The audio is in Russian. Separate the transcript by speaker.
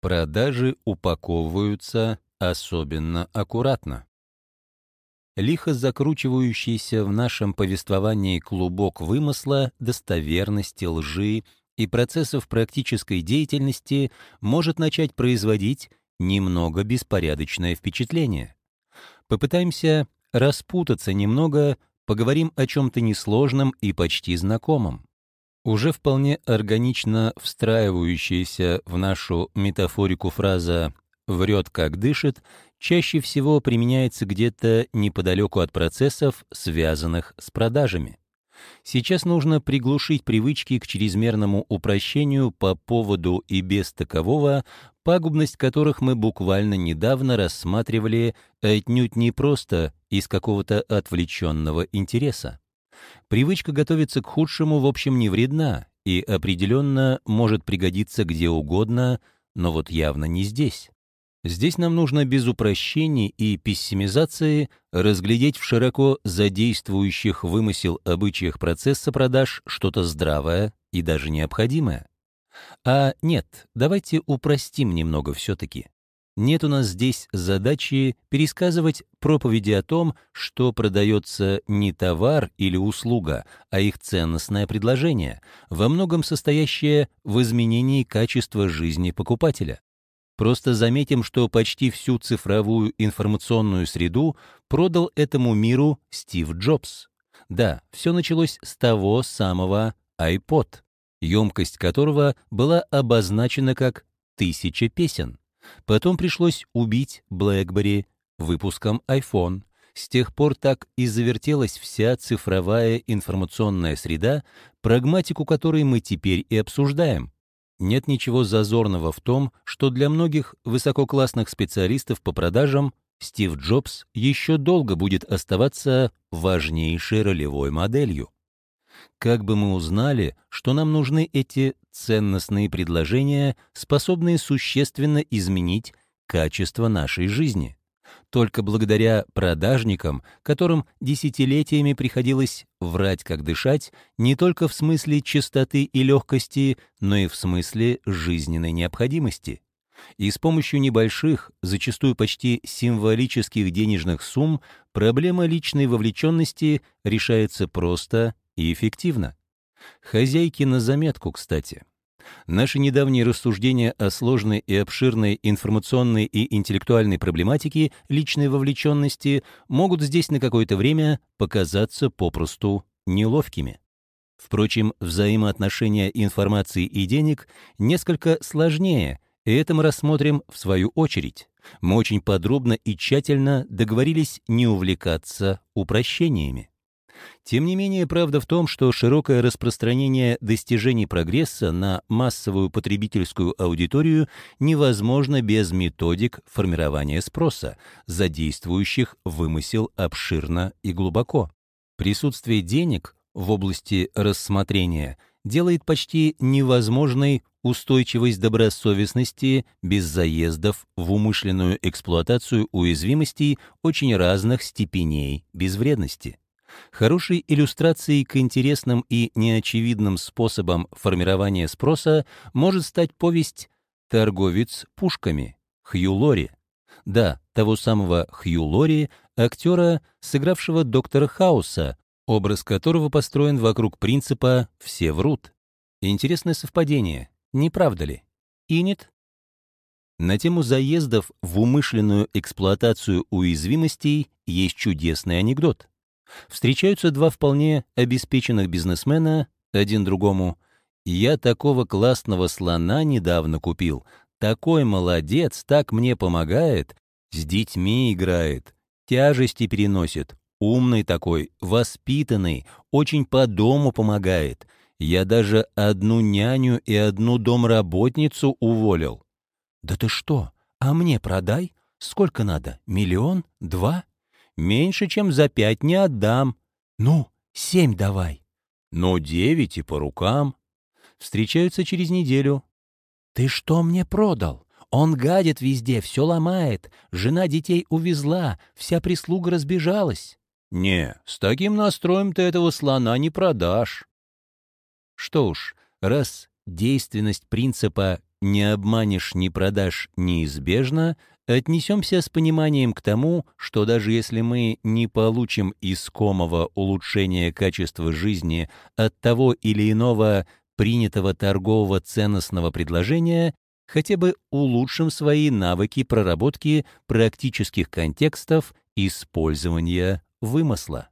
Speaker 1: Продажи упаковываются особенно аккуратно. Лихо закручивающийся в нашем повествовании клубок вымысла, достоверности, лжи и процессов практической деятельности может начать производить немного беспорядочное впечатление. Попытаемся распутаться немного, поговорим о чем-то несложном и почти знакомом. Уже вполне органично встраивающаяся в нашу метафорику фраза «врет, как дышит» чаще всего применяется где-то неподалеку от процессов, связанных с продажами. Сейчас нужно приглушить привычки к чрезмерному упрощению по поводу и без такового, пагубность которых мы буквально недавно рассматривали отнюдь не просто из какого-то отвлеченного интереса. Привычка готовиться к худшему, в общем, не вредна и определенно может пригодиться где угодно, но вот явно не здесь. Здесь нам нужно без упрощений и пессимизации разглядеть в широко задействующих вымысел обычаях процесса продаж что-то здравое и даже необходимое. А нет, давайте упростим немного все-таки. Нет у нас здесь задачи пересказывать проповеди о том, что продается не товар или услуга, а их ценностное предложение, во многом состоящее в изменении качества жизни покупателя. Просто заметим, что почти всю цифровую информационную среду продал этому миру Стив Джобс. Да, все началось с того самого iPod, емкость которого была обозначена как «тысяча песен». Потом пришлось убить BlackBerry выпуском iPhone. С тех пор так и завертелась вся цифровая информационная среда, прагматику которой мы теперь и обсуждаем. Нет ничего зазорного в том, что для многих высококлассных специалистов по продажам Стив Джобс еще долго будет оставаться важнейшей ролевой моделью. Как бы мы узнали, что нам нужны эти ценностные предложения, способные существенно изменить качество нашей жизни? только благодаря продажникам, которым десятилетиями приходилось врать, как дышать, не только в смысле чистоты и легкости, но и в смысле жизненной необходимости. И с помощью небольших, зачастую почти символических денежных сумм, проблема личной вовлеченности решается просто и эффективно. Хозяйки на заметку, кстати. Наши недавние рассуждения о сложной и обширной информационной и интеллектуальной проблематике личной вовлеченности могут здесь на какое-то время показаться попросту неловкими. Впрочем, взаимоотношения информации и денег несколько сложнее, и это мы рассмотрим в свою очередь. Мы очень подробно и тщательно договорились не увлекаться упрощениями. Тем не менее, правда в том, что широкое распространение достижений прогресса на массовую потребительскую аудиторию невозможно без методик формирования спроса, задействующих вымысел обширно и глубоко. Присутствие денег в области рассмотрения делает почти невозможной устойчивость добросовестности без заездов в умышленную эксплуатацию уязвимостей очень разных степеней безвредности. Хорошей иллюстрацией к интересным и неочевидным способам формирования спроса может стать повесть «Торговец пушками» Хью Лори. Да, того самого Хью Лори, актера, сыгравшего доктора Хауса, образ которого построен вокруг принципа «все врут». Интересное совпадение, не правда ли? И нет? На тему заездов в умышленную эксплуатацию уязвимостей есть чудесный анекдот. Встречаются два вполне обеспеченных бизнесмена, один другому. «Я такого классного слона недавно купил. Такой молодец, так мне помогает. С детьми играет, тяжести переносит. Умный такой, воспитанный, очень по дому помогает. Я даже одну няню и одну домработницу уволил». «Да ты что? А мне продай? Сколько надо? Миллион? Два?» Меньше, чем за пять не отдам. Ну, семь давай. Но девять и по рукам. Встречаются через неделю. Ты что мне продал? Он гадит везде, все ломает. Жена детей увезла, вся прислуга разбежалась. Не, с таким настроем ты этого слона не продашь. Что уж, раз действенность принципа «не обманешь, не продашь» неизбежно, отнесемся с пониманием к тому, что даже если мы не получим искомого улучшения качества жизни от того или иного принятого торгового ценностного предложения, хотя бы улучшим свои навыки проработки практических контекстов использования вымысла.